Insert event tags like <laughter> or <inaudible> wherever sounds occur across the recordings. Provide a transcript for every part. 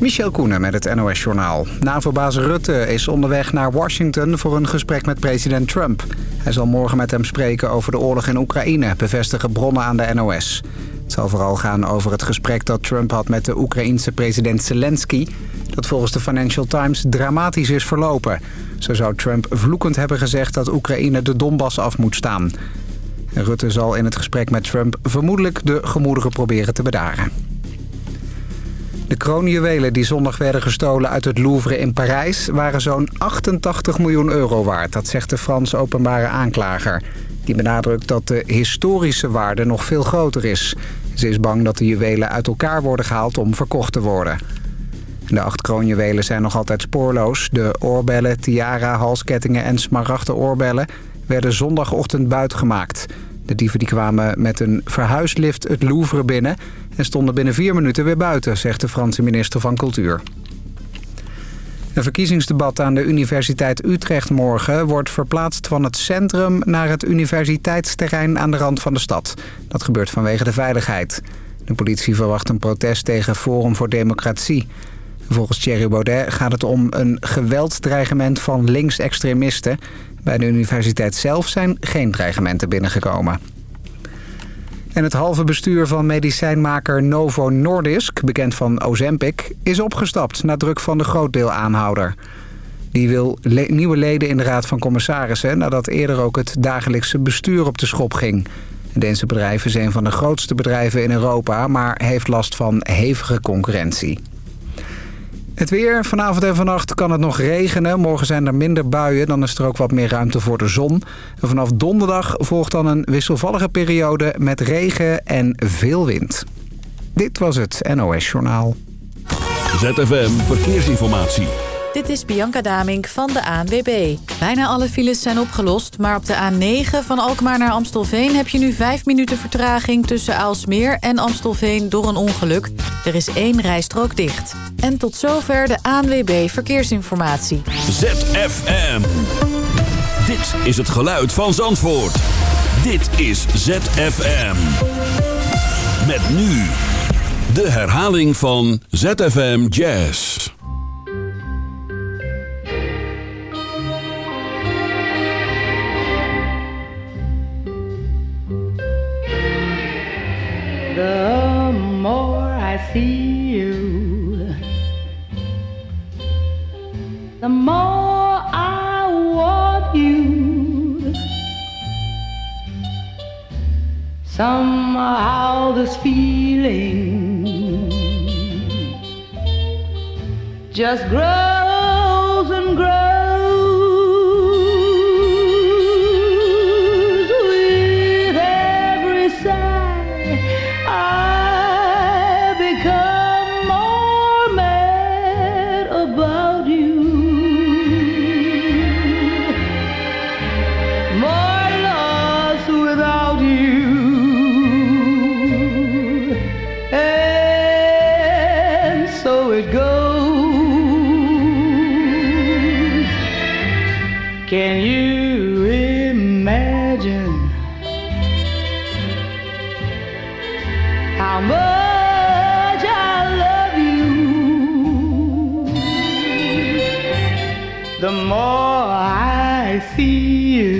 Michel Koenen met het NOS-journaal. NAVO-baas Rutte is onderweg naar Washington voor een gesprek met president Trump. Hij zal morgen met hem spreken over de oorlog in Oekraïne, bevestigen bronnen aan de NOS. Het zal vooral gaan over het gesprek dat Trump had met de Oekraïense president Zelensky... dat volgens de Financial Times dramatisch is verlopen. Zo zou Trump vloekend hebben gezegd dat Oekraïne de Donbass af moet staan. Rutte zal in het gesprek met Trump vermoedelijk de gemoederen proberen te bedaren. De kroonjuwelen die zondag werden gestolen uit het Louvre in Parijs... waren zo'n 88 miljoen euro waard, dat zegt de Franse openbare aanklager. Die benadrukt dat de historische waarde nog veel groter is. Ze is bang dat de juwelen uit elkaar worden gehaald om verkocht te worden. De acht kroonjuwelen zijn nog altijd spoorloos. De oorbellen, tiara, halskettingen en smaragden oorbellen... werden zondagochtend buitgemaakt... De dieven die kwamen met een verhuislift het Louvre binnen... en stonden binnen vier minuten weer buiten, zegt de Franse minister van Cultuur. Een verkiezingsdebat aan de Universiteit Utrecht morgen wordt verplaatst van het centrum naar het universiteitsterrein aan de rand van de stad. Dat gebeurt vanwege de veiligheid. De politie verwacht een protest tegen Forum voor Democratie. Volgens Thierry Baudet gaat het om een gewelddreigement van linksextremisten. Bij de universiteit zelf zijn geen dreigementen binnengekomen. En het halve bestuur van medicijnmaker Novo Nordisk, bekend van Ozempic, is opgestapt na druk van de grootdeelaanhouder. Die wil nieuwe leden in de Raad van Commissarissen nadat eerder ook het dagelijkse bestuur op de schop ging. Deze bedrijf is een van de grootste bedrijven in Europa, maar heeft last van hevige concurrentie. Het weer. Vanavond en vannacht kan het nog regenen. Morgen zijn er minder buien. Dan is er ook wat meer ruimte voor de zon. En vanaf donderdag volgt dan een wisselvallige periode met regen en veel wind. Dit was het NOS Journaal. ZFM Verkeersinformatie. Dit is Bianca Damink van de ANWB. Bijna alle files zijn opgelost, maar op de A9 van Alkmaar naar Amstelveen... heb je nu 5 minuten vertraging tussen Aalsmeer en Amstelveen door een ongeluk. Er is één rijstrook dicht. En tot zover de ANWB Verkeersinformatie. ZFM. Dit is het geluid van Zandvoort. Dit is ZFM. Met nu de herhaling van ZFM Jazz. The more I see you, the more I want you. Somehow this feeling just grows and grows. the more I see you.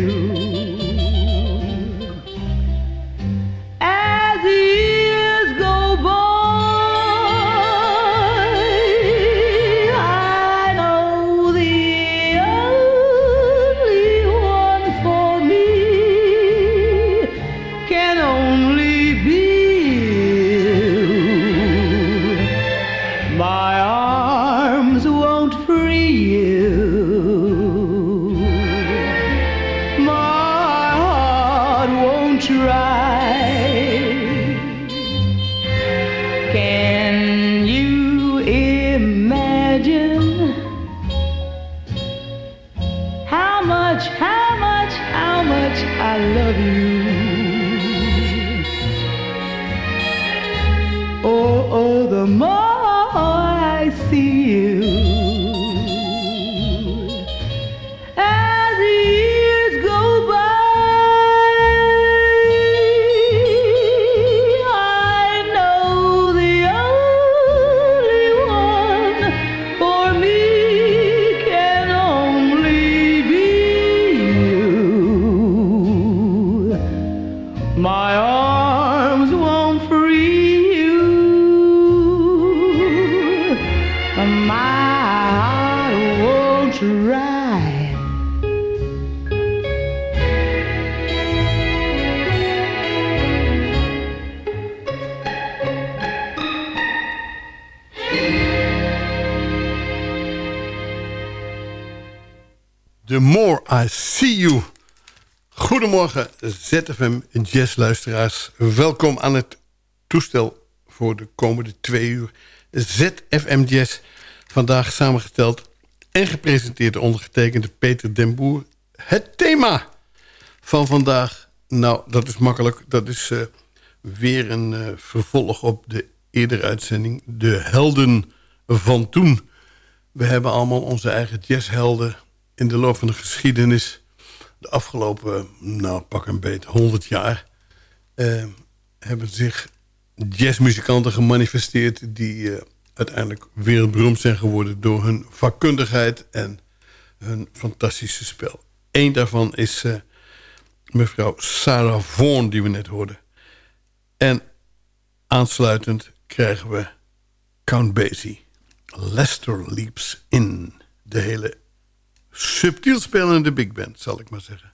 ZFM jazzluisteraars. Welkom aan het toestel voor de komende twee uur. ZFM Jazz. Vandaag samengesteld en gepresenteerd door ondergetekende Peter den Boer. Het thema van vandaag, nou dat is makkelijk. Dat is uh, weer een uh, vervolg op de eerdere uitzending. De helden van toen. We hebben allemaal onze eigen jazzhelden in de loop van de geschiedenis... de afgelopen, nou pak een beet, 100 jaar... Uh, hebben zich jazzmuzikanten gemanifesteerd... die uh, uiteindelijk wereldberoemd zijn geworden... door hun vakkundigheid en hun fantastische spel. Eén daarvan is uh, mevrouw Sarah Vaughan, die we net hoorden. En aansluitend krijgen we Count Basie. Lester Leaps in. De hele subtiel spelende big band, zal ik maar zeggen.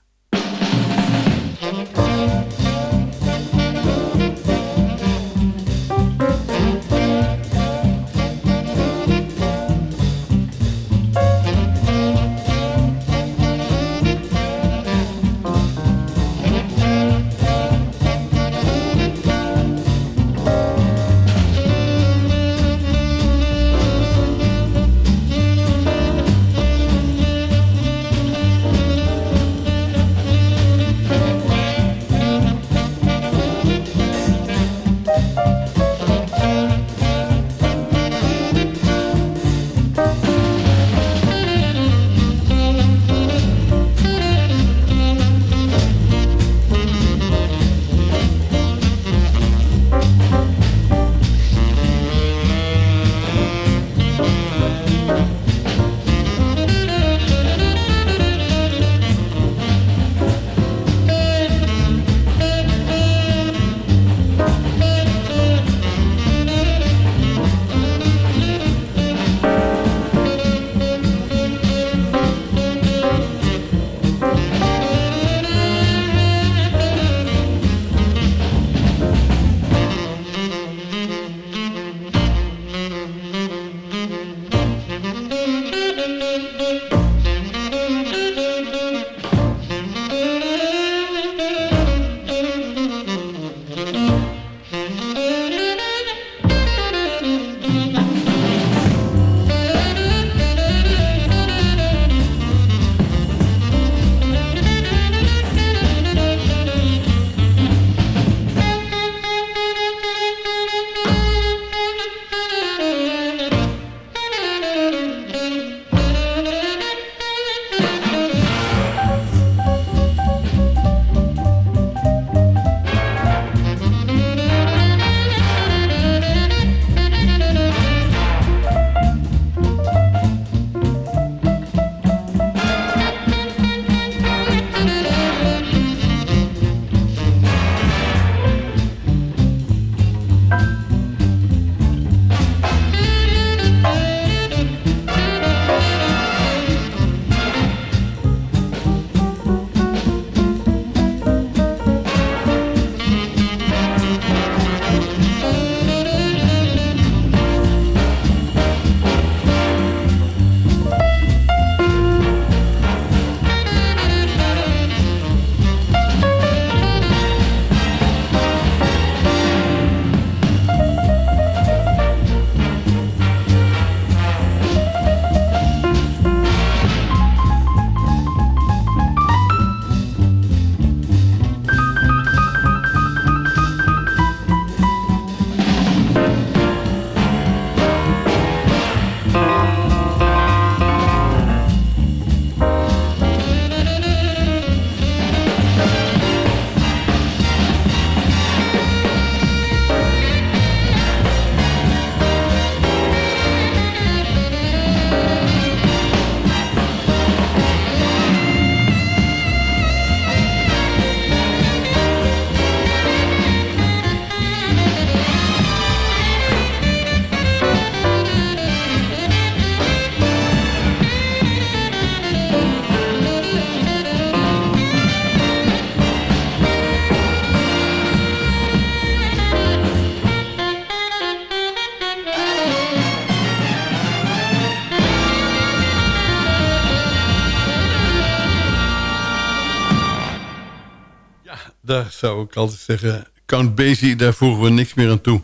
Zou ik altijd zeggen... Count Basie, daar voegen we niks meer aan toe.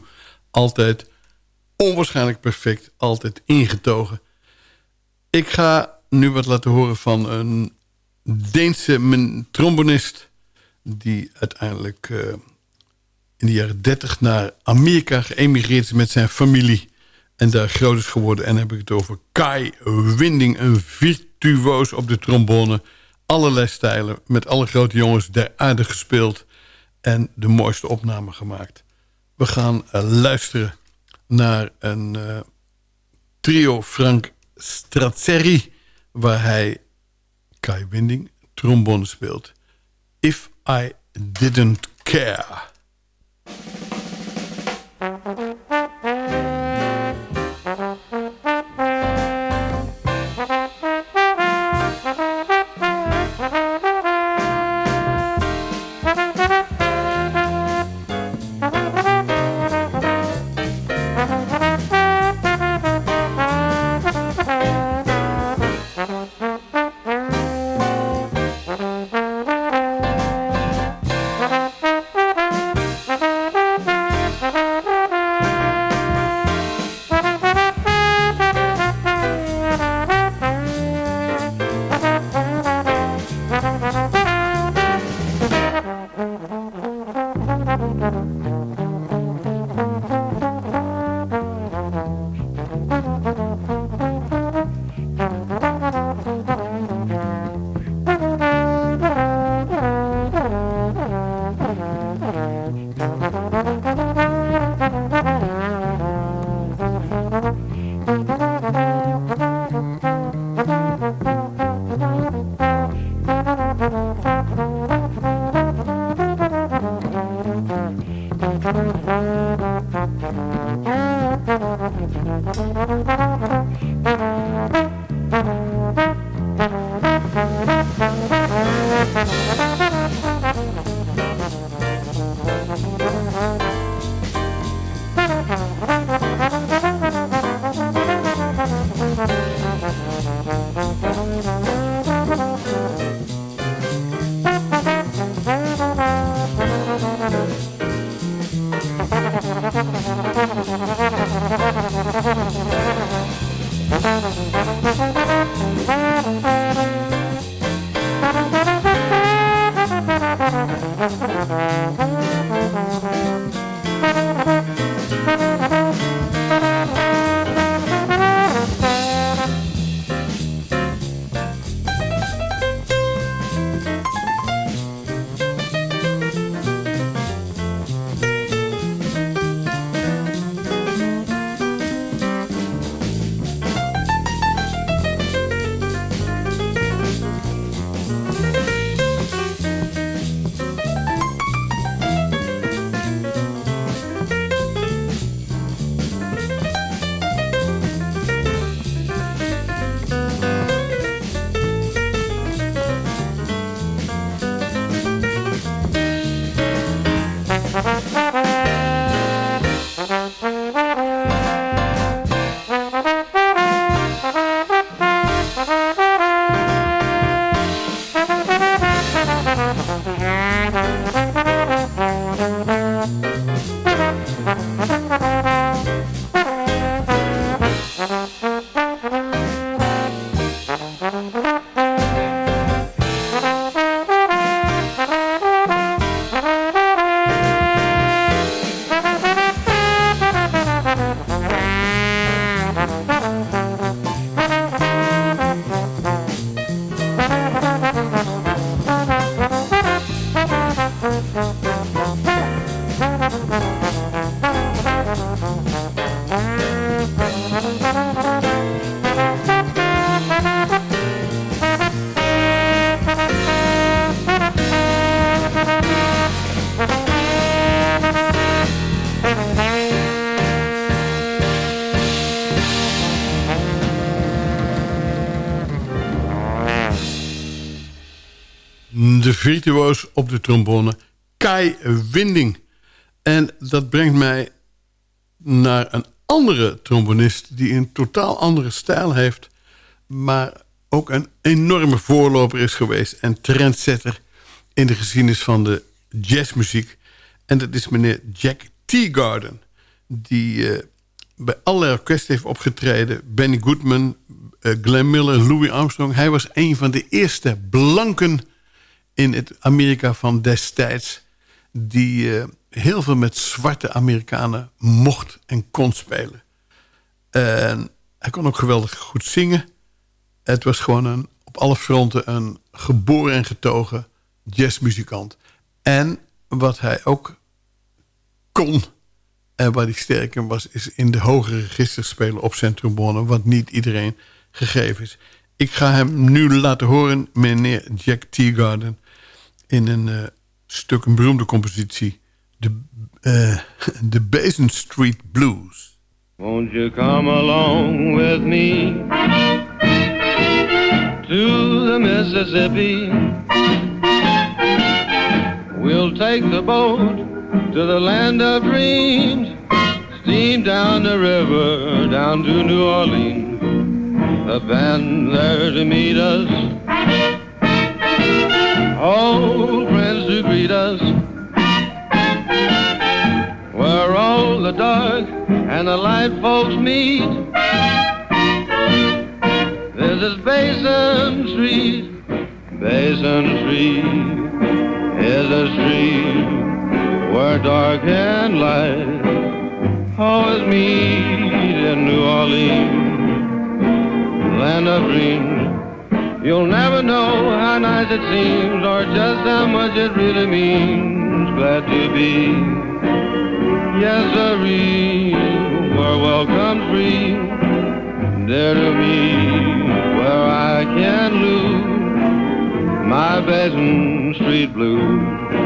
Altijd onwaarschijnlijk perfect, altijd ingetogen. Ik ga nu wat laten horen van een Deense trombonist... die uiteindelijk uh, in de jaren 30 naar Amerika geëmigreerd is met zijn familie... en daar groot is geworden. En dan heb ik het over Kai Winding, een virtuoos op de trombone... allerlei stijlen, met alle grote jongens der aarde gespeeld... en de mooiste opname gemaakt. We gaan uh, luisteren naar een uh, trio Frank Strazzeri... waar hij Kai Winding trombone speelt. If I Didn't Care... virtuoos op de trombone, Kai Winding. En dat brengt mij naar een andere trombonist... die een totaal andere stijl heeft... maar ook een enorme voorloper is geweest... en trendsetter in de geschiedenis van de jazzmuziek. En dat is meneer Jack Teagarden. Die eh, bij allerlei orkesten heeft opgetreden. Benny Goodman, uh, Glenn Miller, Louis Armstrong. Hij was een van de eerste blanken in het Amerika van destijds... die eh, heel veel met zwarte Amerikanen mocht en kon spelen. En hij kon ook geweldig goed zingen. Het was gewoon een, op alle fronten een geboren en getogen jazzmuzikant. En wat hij ook kon en waar hij sterk in was... is in de hogere registers spelen op zijn trombone... wat niet iedereen gegeven is. Ik ga hem nu laten horen, meneer Jack Teagarden... in een uh, stuk, een beroemde compositie... de, uh, <laughs> de Basin Street Blues. Won't you come along with me to the Mississippi? We'll take the boat to the land of dreams. Steam down the river, down to New Orleans. A band there to meet us. Old friends to greet us. Where all the dark and the light folks meet. This is Basin Street, Basin Street is a street where dark and light always meet in New Orleans, land of dreams. You'll never know how nice it seems or just how much it really means. Glad to be, yes, sirree, where welcome's free. Dear to me, where I can lose my Basin Street blues.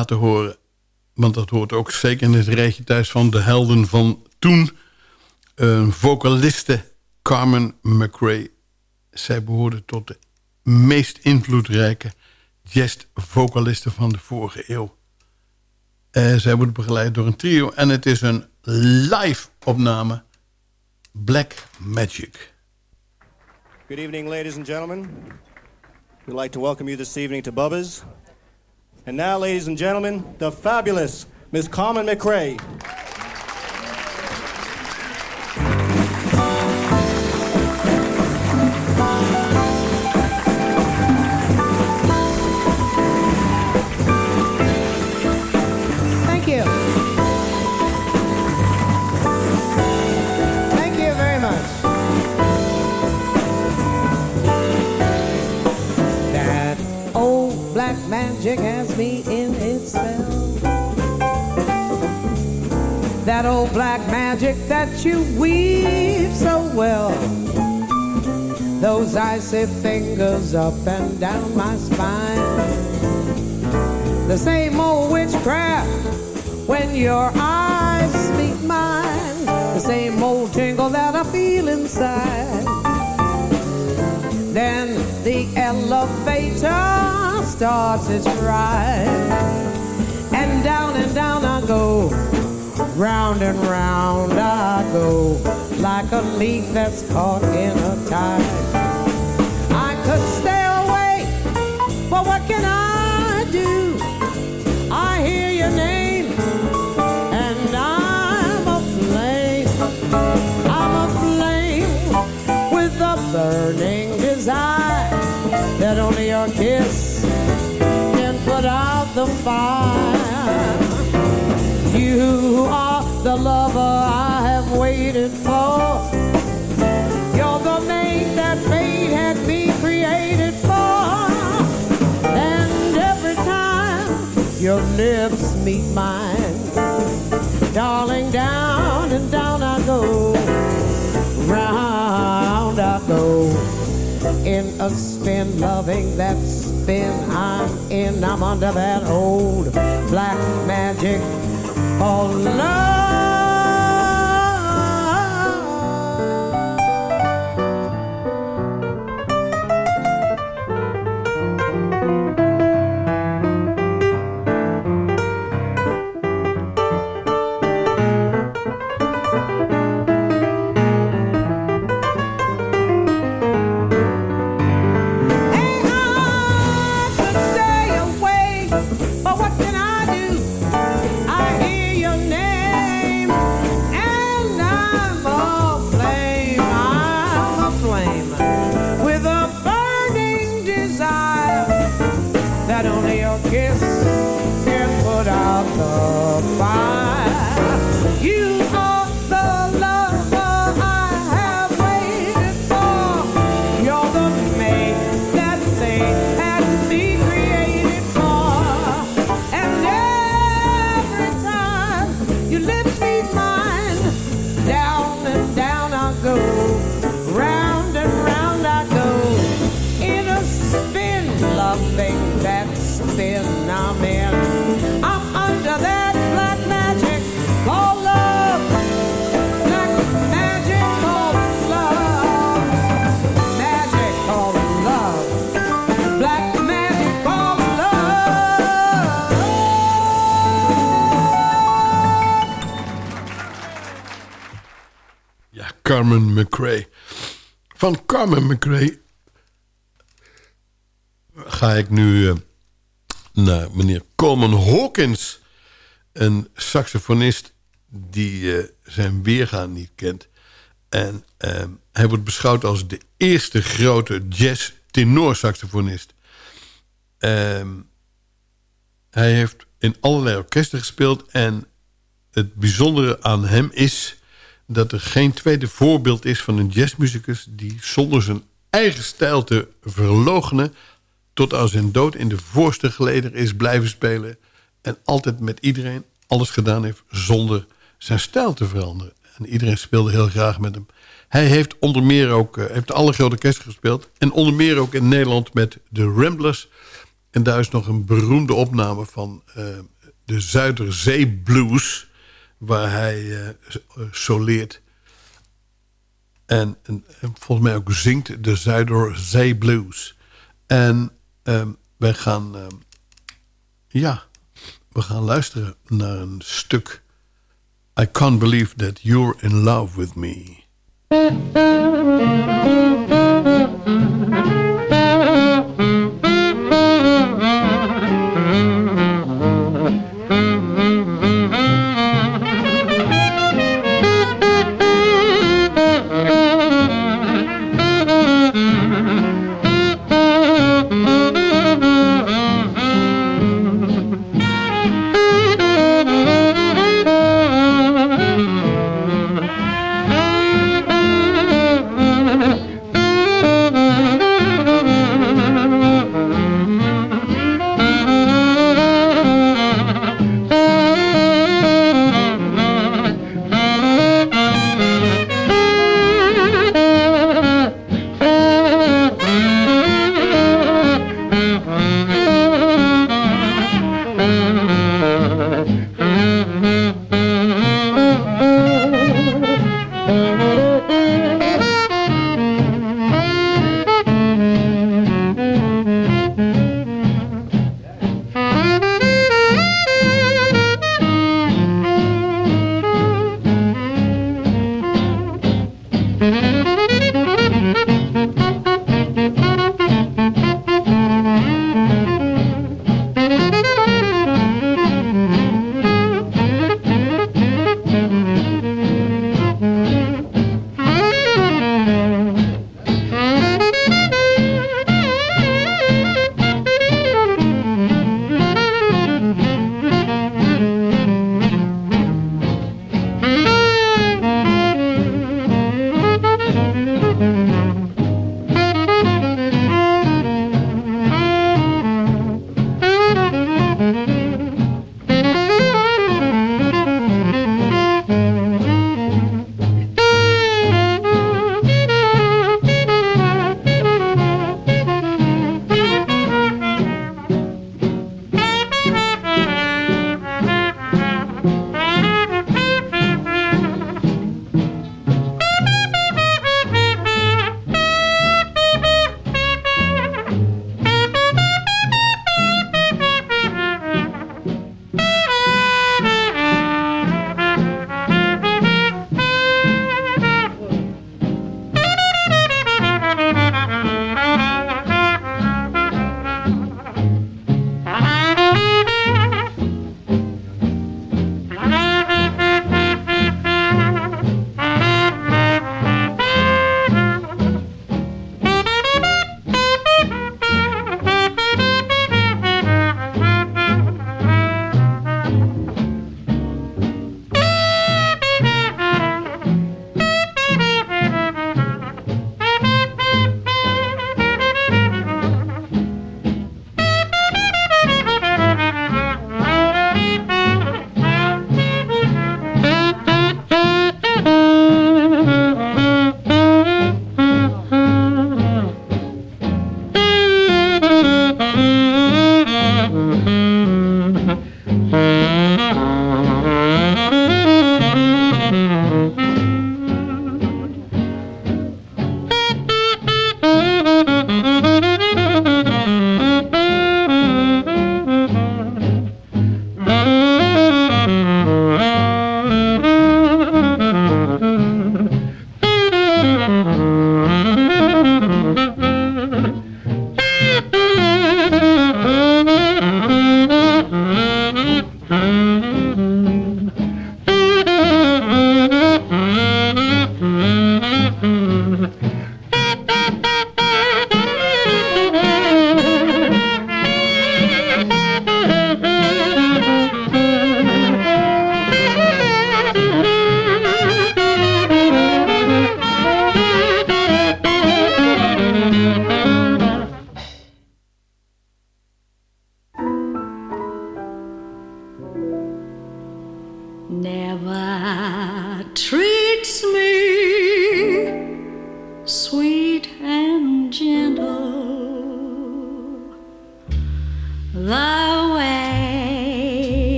Laten horen, want dat hoort ook zeker in het rijtje thuis van de helden van toen. Een vocaliste Carmen McRae. Zij behoorde tot de meest invloedrijke jazz-vocalisten van de vorige eeuw. Uh, zij wordt begeleid door een trio en het is een live opname Black Magic. Good evening, ladies and gentlemen. We'd like to welcome you this evening to Bubba's. And now, ladies and gentlemen, the fabulous Miss Carmen McRae. Me in its spell. That old black magic that you weave so well. Those icy fingers up and down my spine. The same old witchcraft when your eyes meet mine. The same old tingle that I feel inside. Then the elevator starts its ride. And down and down I go. Round and round I go. Like a leaf that's caught in a tide. I could stay away, but what can I do? I hear your name, and I'm aflame. I'm aflame with a burning desire that only your kiss the fire. You are the lover I have waited for. You're the mate that fate had me created for. And every time your lips meet mine, darling, down and down I go. Round I go. In a spin, loving that spin I'm in. I'm under that old black magic called love. Ga ik nu eh, naar meneer Coleman Hawkins. Een saxofonist die eh, zijn weergaan niet kent. En eh, hij wordt beschouwd als de eerste grote jazz tenorsaxofonist. Ehm hij heeft in allerlei orkesten gespeeld. En het bijzondere aan hem is dat er geen tweede voorbeeld is van een jazzmuzikus... die zonder zijn eigen stijl te verloochenen... tot aan zijn dood in de voorste geleder is blijven spelen... en altijd met iedereen alles gedaan heeft zonder zijn stijl te veranderen. En iedereen speelde heel graag met hem. Hij heeft onder meer ook eh, heeft alle grote orkesten gespeeld... en onder meer ook in Nederland met de Ramblers... En daar is nog een beroemde opname van eh, de Zuiderzee Blues... waar hij eh, soleert. En, en, en volgens mij ook zingt de Zuiderzee Blues. En ehm, wij gaan... ehm, ja, we gaan luisteren naar een stuk... I can't believe that you're in love with me.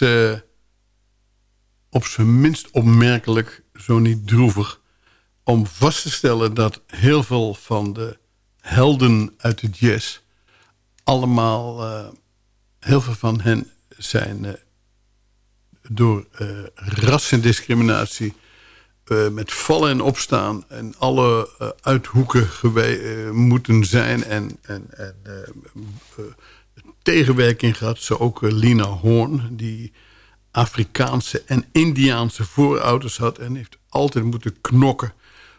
Eh, op zijn minst opmerkelijk, zo niet droevig... om vast te stellen dat heel veel van de helden uit de jazz... allemaal, eh, heel veel van hen zijn eh, door rassendiscriminatie... met vallen en opstaan en alle uithoeken moeten zijn... en, en, en tegenwerking gehad. Zo ook eh, Lina Horn, die Afrikaanse en Indiaanse voorouders had... en heeft altijd moeten knokken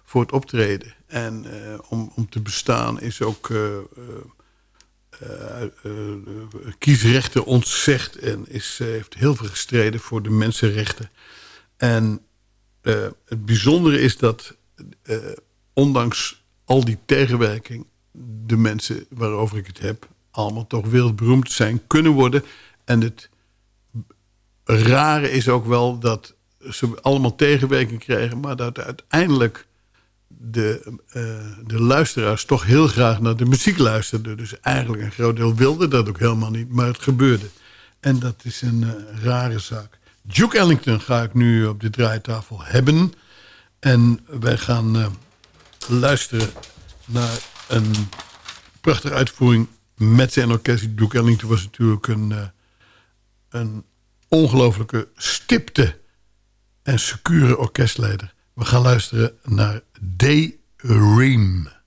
voor het optreden. En eh, om, om te bestaan is ook eh, eh, kiesrechten ontzegd... en is, heeft heel veel gestreden voor de mensenrechten. En het bijzondere is dat ondanks al die tegenwerking... de mensen waarover ik het heb... allemaal toch wereldberoemd zijn kunnen worden. En het rare is ook wel dat ze allemaal tegenwerking kregen... maar dat uiteindelijk de, eh, de luisteraars toch heel graag naar de muziek luisterden. Dus eigenlijk een groot deel wilde dat ook helemaal niet, maar het gebeurde. En dat is een eh, rare zaak. Duke Ellington ga ik nu op de draaitafel hebben. En wij gaan eh, luisteren naar een prachtige uitvoering met zijn orkest. Duke Ellington was natuurlijk een, eh, een ongelooflijke stipte en secure orkestleider. We gaan luisteren naar Daydream. Thank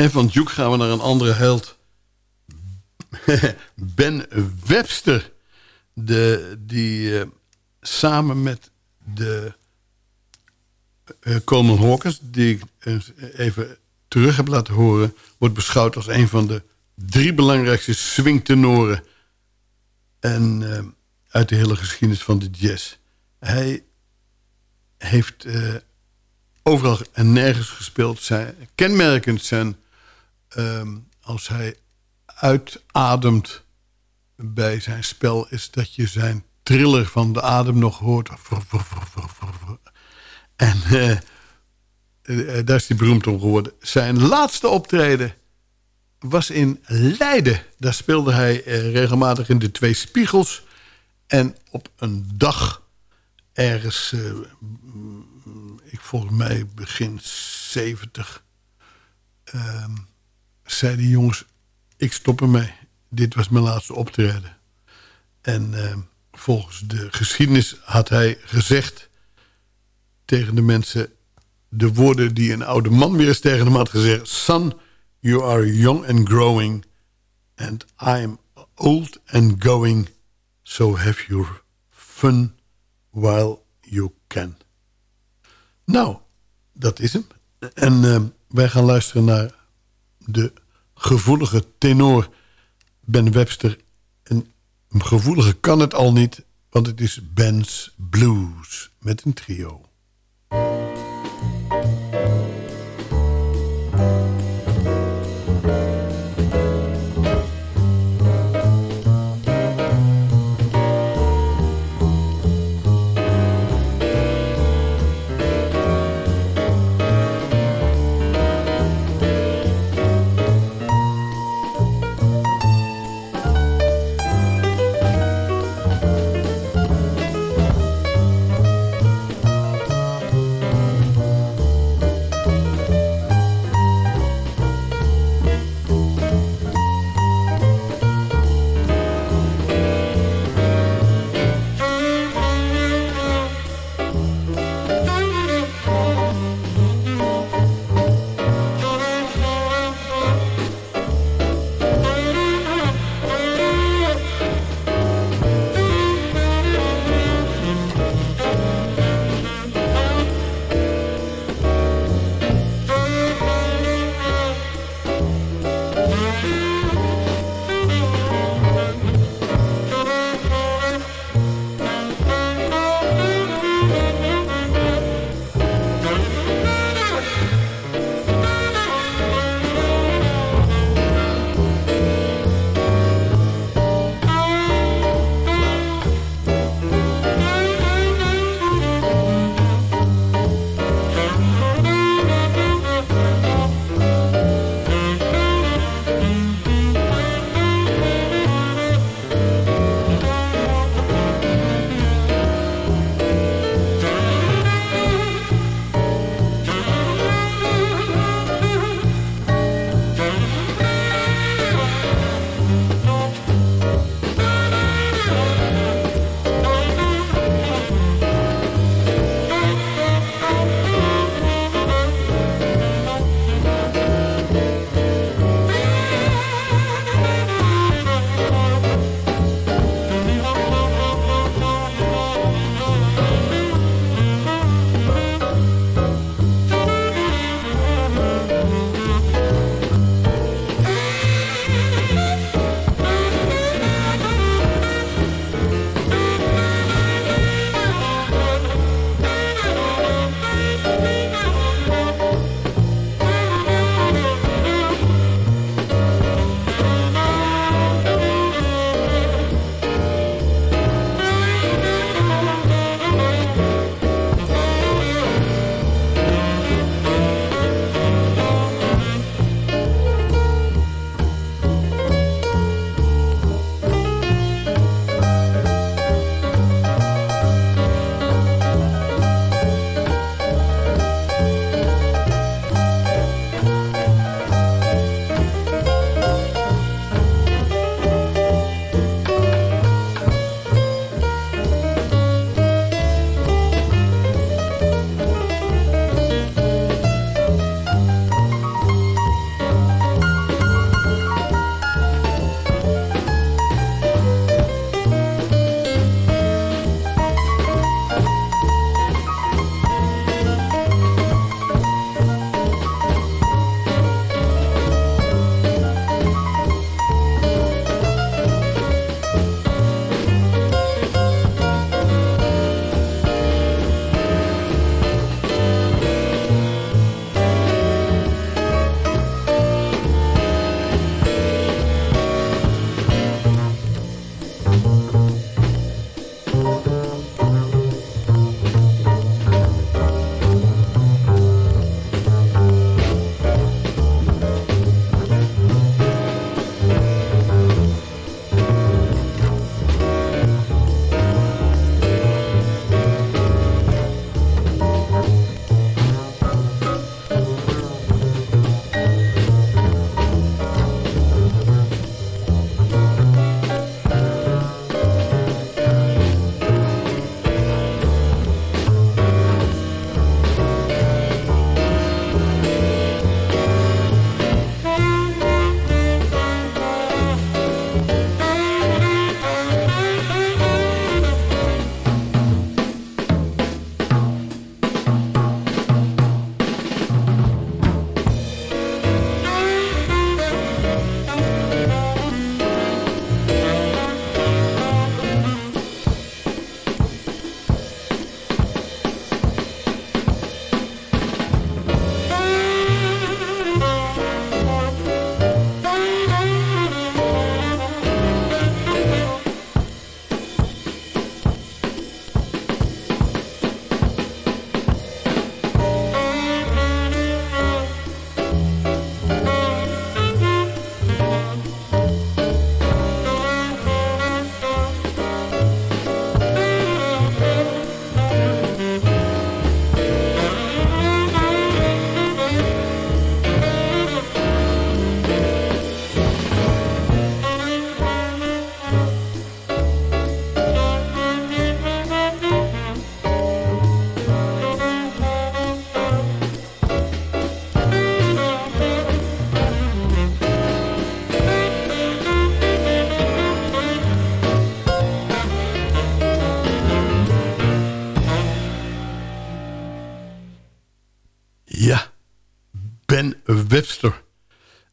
En van Duke gaan we naar een andere held. <laughs> ben Webster. De, die uh, samen met de uh, Coleman Hawkins... die ik even terug heb laten horen... wordt beschouwd als een van de drie belangrijkste swingtenoren... En, uh, uit de hele geschiedenis van de jazz. Hij heeft overal en nergens gespeeld. Zijn, kenmerkend zijn um, als hij uitademt bij zijn spel... is dat je zijn triller van de adem nog hoort. En uh, daar is hij beroemd om geworden. Zijn laatste optreden was in Leiden. Daar speelde hij regelmatig in de Twee Spiegels. En op een dag ergens, uh, ik volgens mij begin 70... Uh, zei die jongens, ik stop ermee. Dit was mijn laatste optreden. En uh, volgens de geschiedenis had hij gezegd tegen de mensen... de woorden die een oude man weer eens tegen hem had gezegd... Son, you are young and growing... and I am old and going... so have your fun while you can. Nou, dat is hem. En uh, wij gaan luisteren naar de gevoelige tenor Ben Webster. En gevoelige kan het al niet, want het is Ben's Blues met een trio.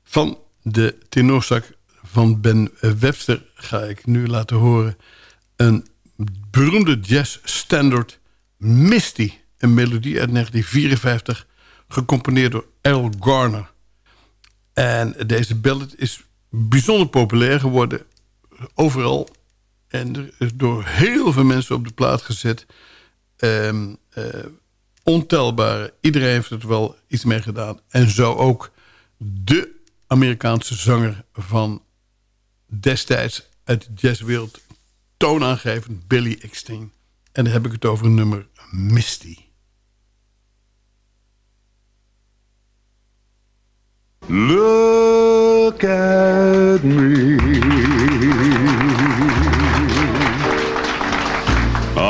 Van de tenorzak van Ben Webster ga ik nu laten horen... een beroemde jazz standard Misty. Een melodie uit 1954, gecomponeerd door Al Garner. En deze ballad is bijzonder populair geworden. Overal. En er is door heel veel mensen op de plaat gezet. Eh, ontelbare. Iedereen heeft er wel iets mee gedaan. En zo ook de Amerikaanse zanger van destijds uit de jazzwereld. Toonaangevend Billy Eckstein. En dan heb ik het over een nummer Misty. Look at me.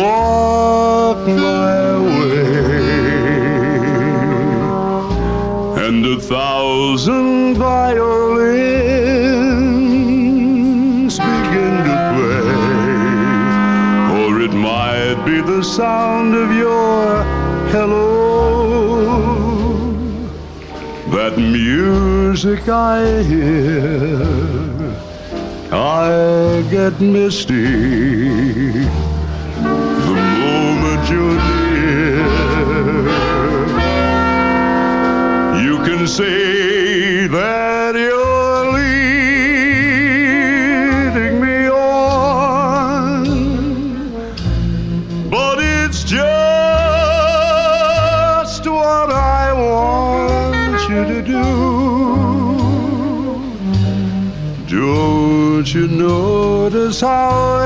Walk my way, and a thousand violins begin to play, or it might be the sound of your hello. That music I hear, I get misty you're near. You can say that you're leading me on, but it's just what I want you to do. Don't you notice how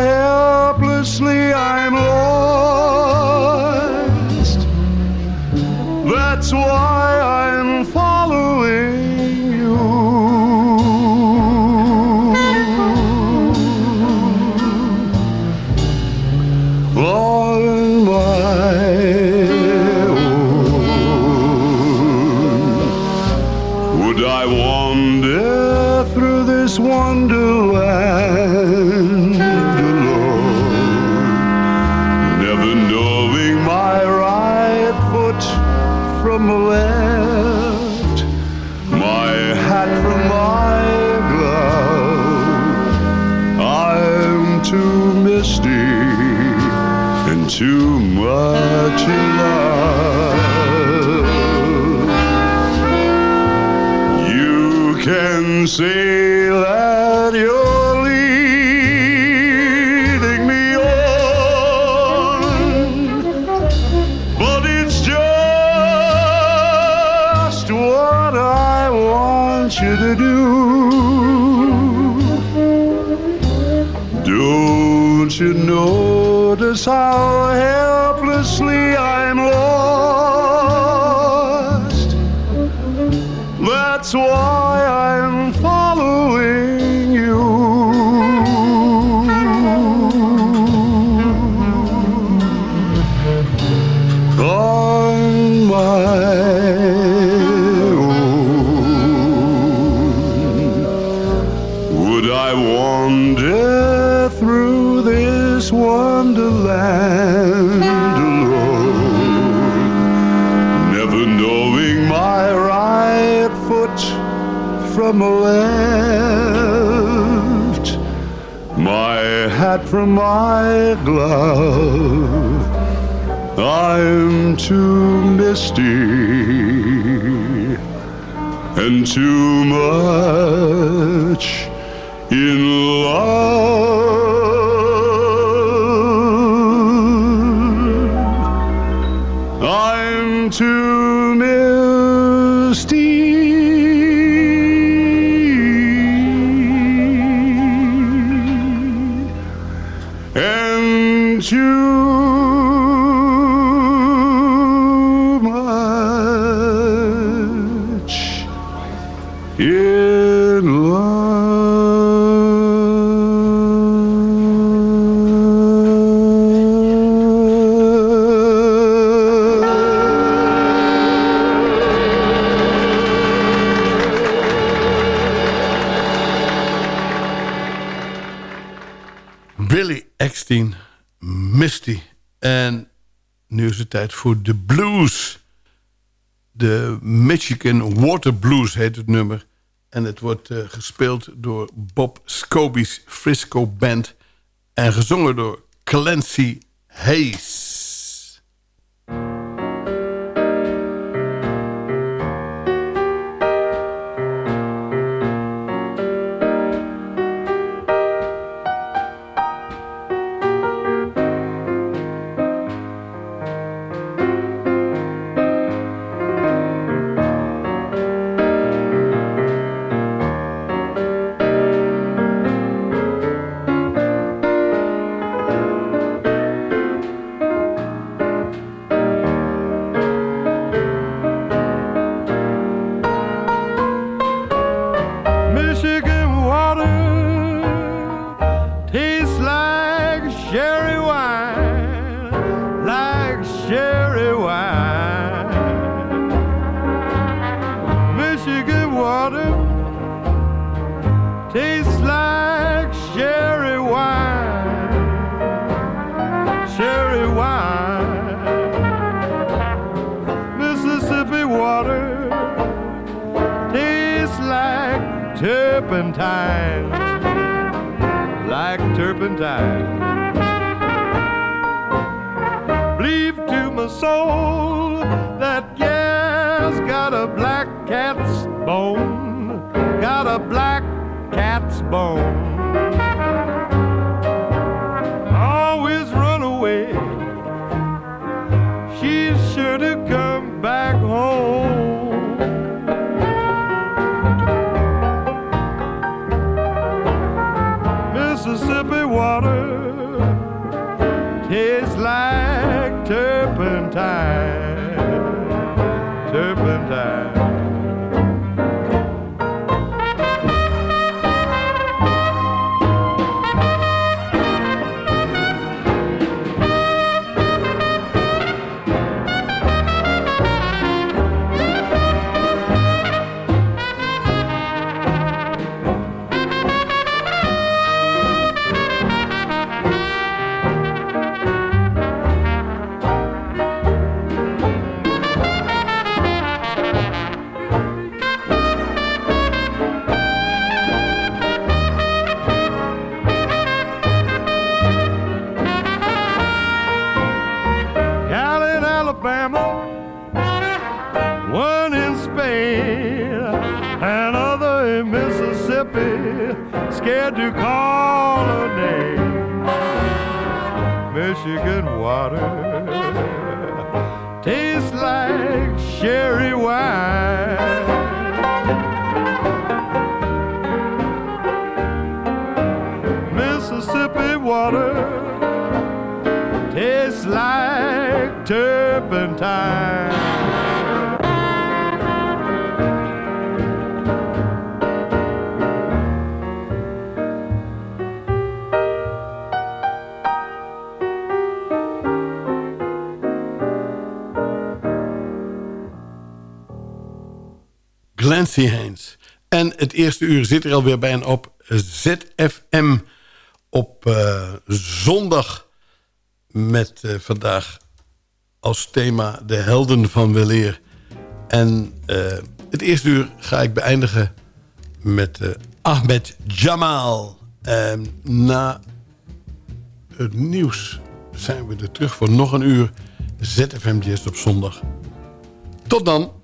glove. I'm too misty and too much in love. Tijd voor de blues. De Michigan Water Blues heet het nummer. En het wordt uh, gespeeld door Bob Scobie's Frisco Band... en gezongen door Clancy Hayes. turpentine, like turpentine. Believe to my soul that yes, got a black cat's bone, got a black cat's bone. scared to call her name. Michigan water. Haynes. En het eerste uur zit er alweer bijna op ZFM op uh, zondag. Met uh, vandaag als thema de helden van weleer. En uh, het eerste uur ga ik beëindigen met Ahmed Jamal. En na het nieuws zijn we er terug voor nog een uur ZFM Jazz op zondag. Tot dan!